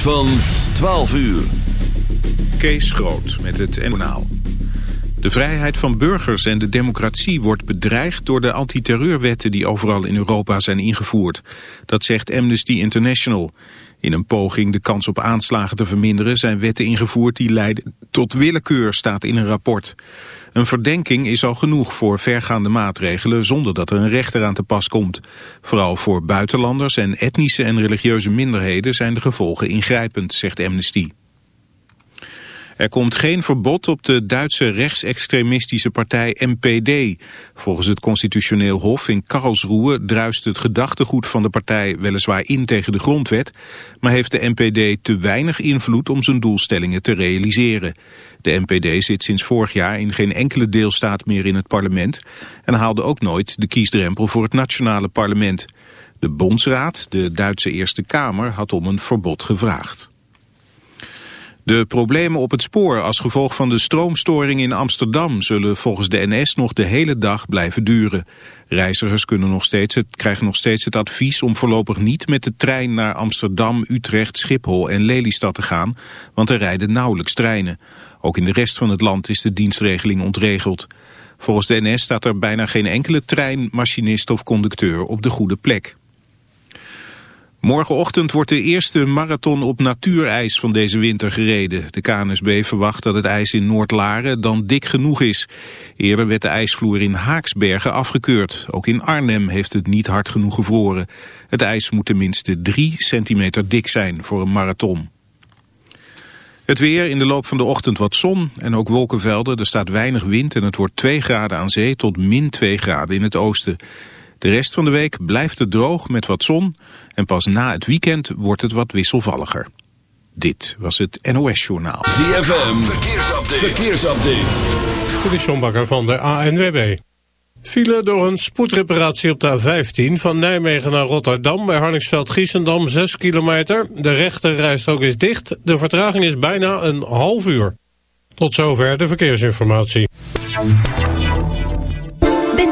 van 12 uur. Kees Groot met het NL. De vrijheid van burgers en de democratie wordt bedreigd door de antiterreurwetten die overal in Europa zijn ingevoerd. Dat zegt Amnesty International. In een poging de kans op aanslagen te verminderen zijn wetten ingevoerd die leiden tot willekeur, staat in een rapport. Een verdenking is al genoeg voor vergaande maatregelen zonder dat er een rechter aan te pas komt. Vooral voor buitenlanders en etnische en religieuze minderheden zijn de gevolgen ingrijpend, zegt Amnesty. Er komt geen verbod op de Duitse rechtsextremistische partij NPD. Volgens het constitutioneel hof in Karlsruhe druist het gedachtegoed van de partij weliswaar in tegen de grondwet, maar heeft de NPD te weinig invloed om zijn doelstellingen te realiseren. De NPD zit sinds vorig jaar in geen enkele deelstaat meer in het parlement en haalde ook nooit de kiesdrempel voor het nationale parlement. De Bondsraad, de Duitse Eerste Kamer, had om een verbod gevraagd. De problemen op het spoor als gevolg van de stroomstoring in Amsterdam zullen volgens de NS nog de hele dag blijven duren. Reizigers kunnen nog steeds krijgen nog steeds het advies om voorlopig niet met de trein naar Amsterdam, Utrecht, Schiphol en Lelystad te gaan, want er rijden nauwelijks treinen. Ook in de rest van het land is de dienstregeling ontregeld. Volgens de NS staat er bijna geen enkele trein, machinist of conducteur op de goede plek. Morgenochtend wordt de eerste marathon op natuurijs van deze winter gereden. De KNSB verwacht dat het ijs in Noordlaren dan dik genoeg is. Eerder werd de ijsvloer in Haaksbergen afgekeurd. Ook in Arnhem heeft het niet hard genoeg gevroren. Het ijs moet tenminste 3 centimeter dik zijn voor een marathon. Het weer, in de loop van de ochtend wat zon en ook wolkenvelden. Er staat weinig wind en het wordt 2 graden aan zee tot min 2 graden in het oosten. De rest van de week blijft het droog met wat zon en pas na het weekend wordt het wat wisselvalliger. Dit was het NOS Journaal. ZFM, verkeersupdate. verkeersupdate. Dit is John Bakker van de ANWB. File door een spoedreparatie op de A15 van Nijmegen naar Rotterdam bij Harningsveld-Giessendam 6 kilometer. De rechte ook is dicht. De vertraging is bijna een half uur. Tot zover de verkeersinformatie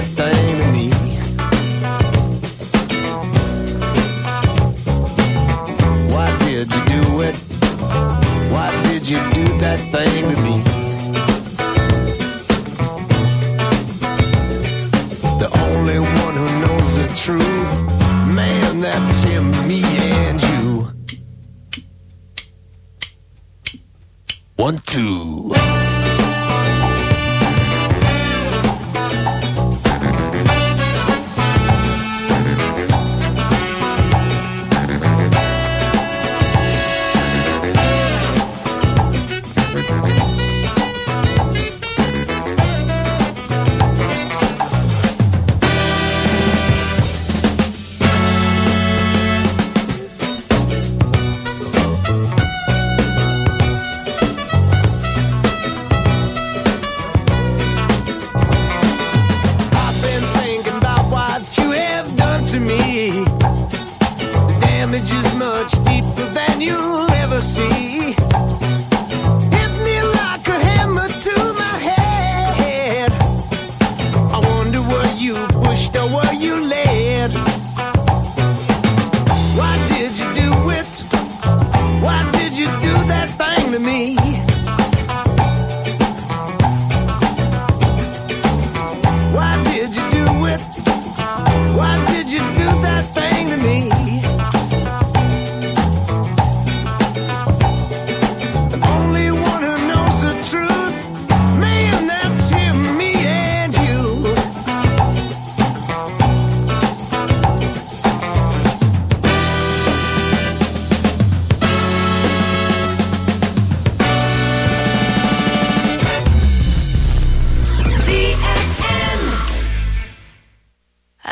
at the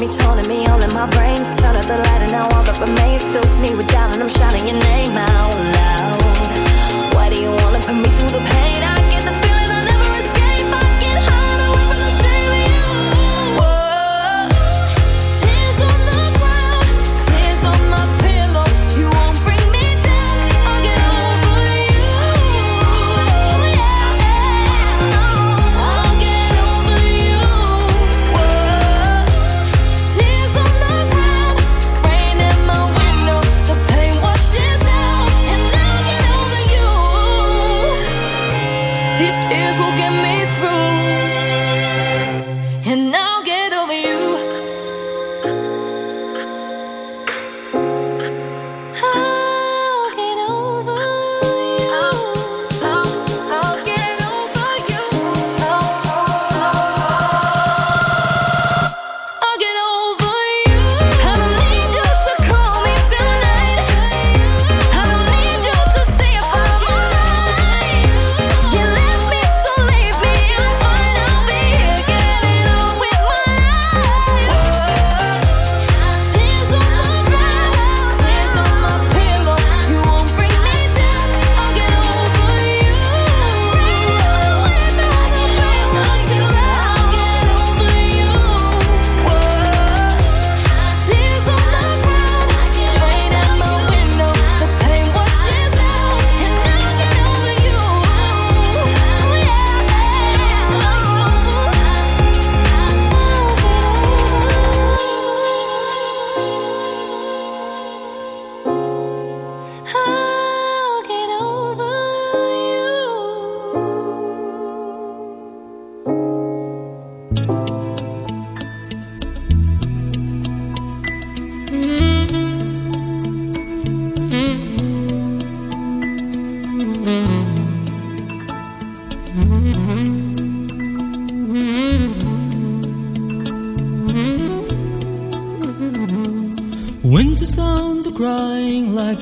Me, taunting me, all in my brain. Turn out the light, and now all that remains fills me with doubt, and I'm shouting your name out loud. Why do you wanna put me through the pain? I get the feeling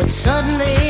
when suddenly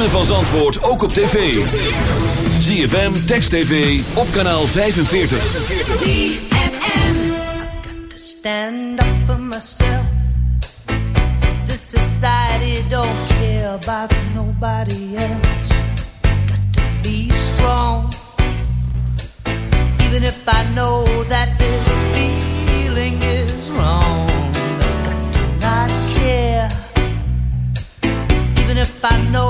ritme van Zandvoort ook op tv. ZFM, Text TV, op kanaal 45. ZFM. got to stand up for myself. This society don't care about nobody else. Got to be strong. Even if I know that this feeling is wrong. Got to not care. Even if I know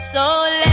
Sole.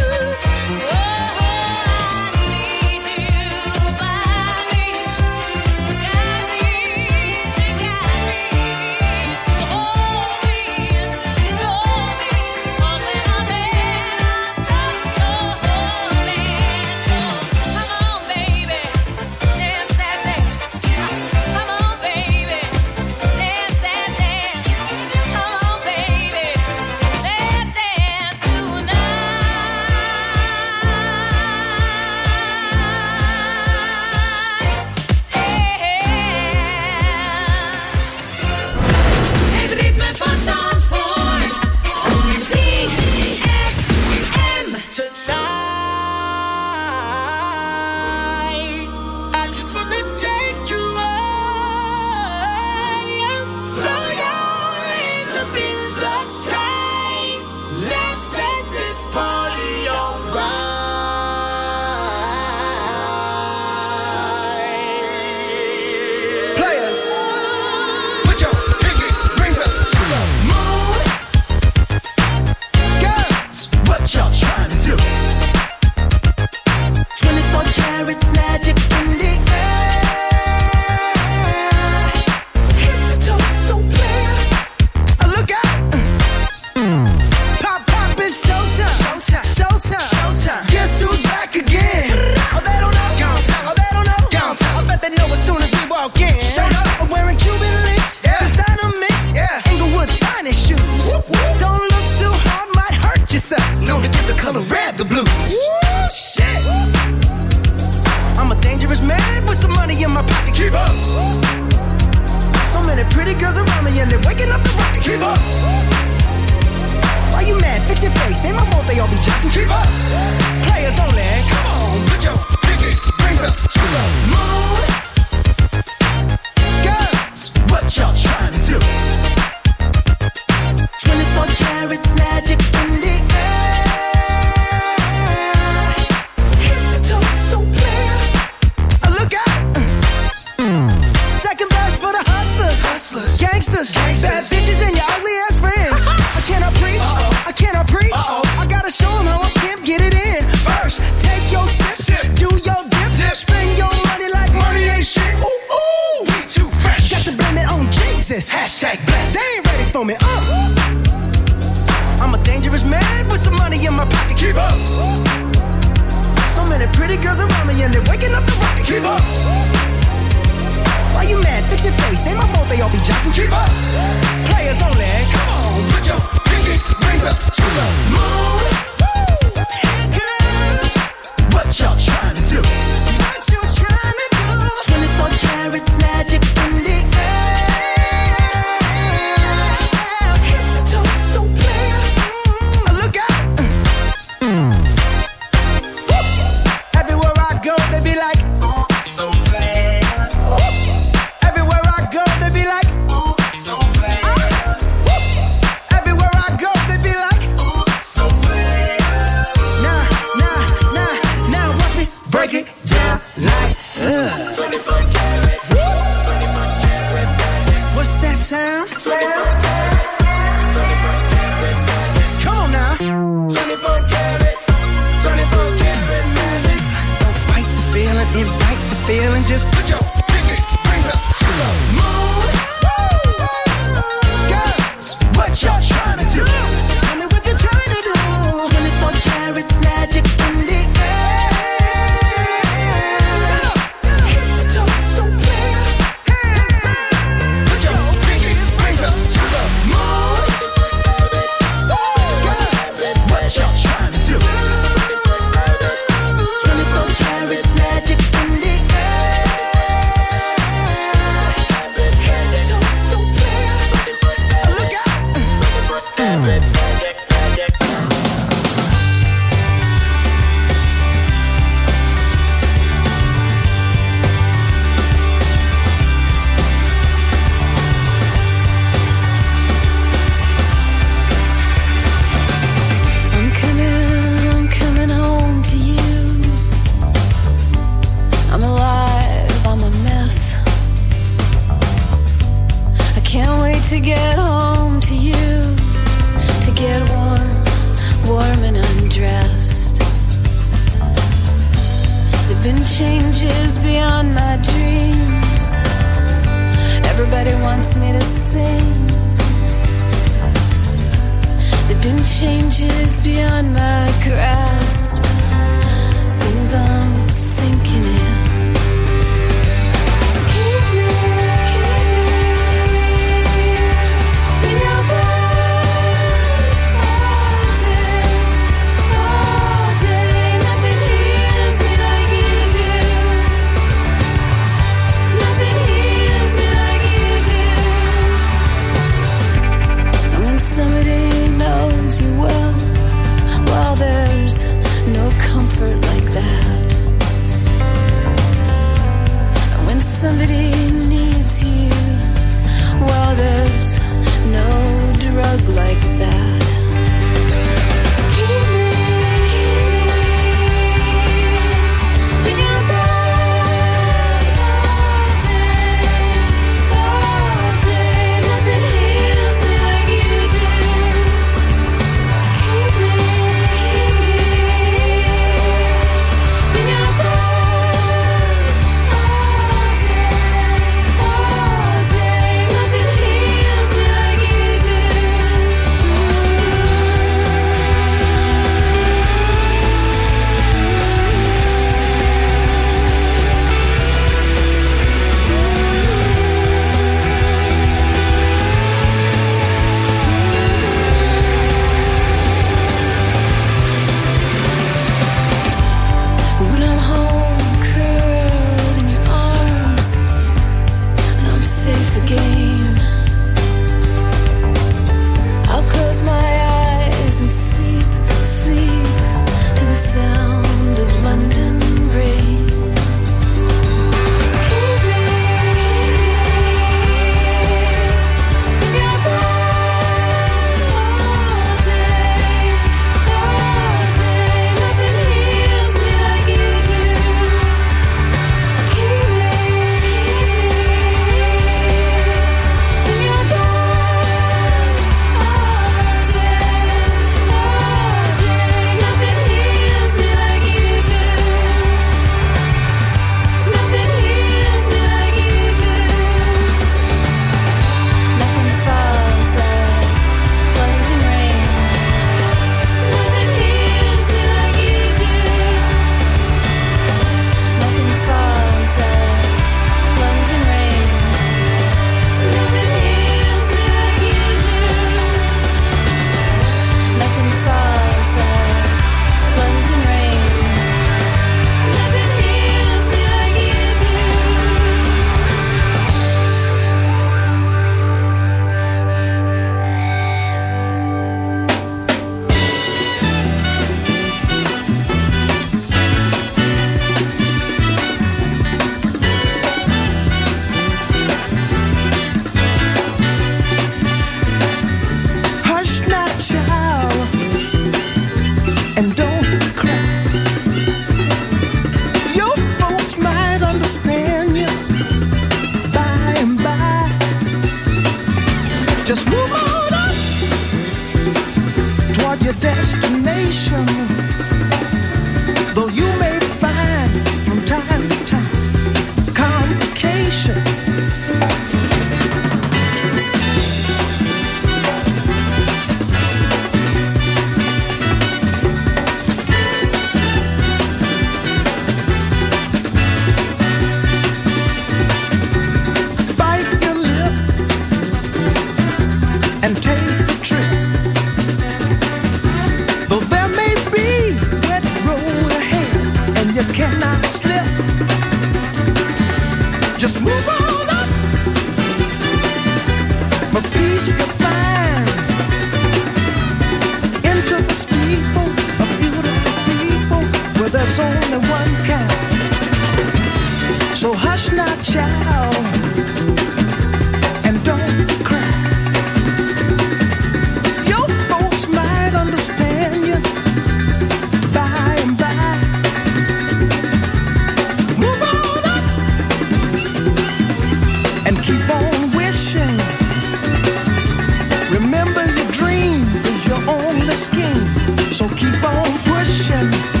So keep on pushing.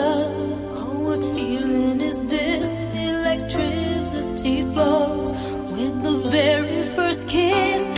Oh, what feeling is this? Electricity flows with the very first kiss.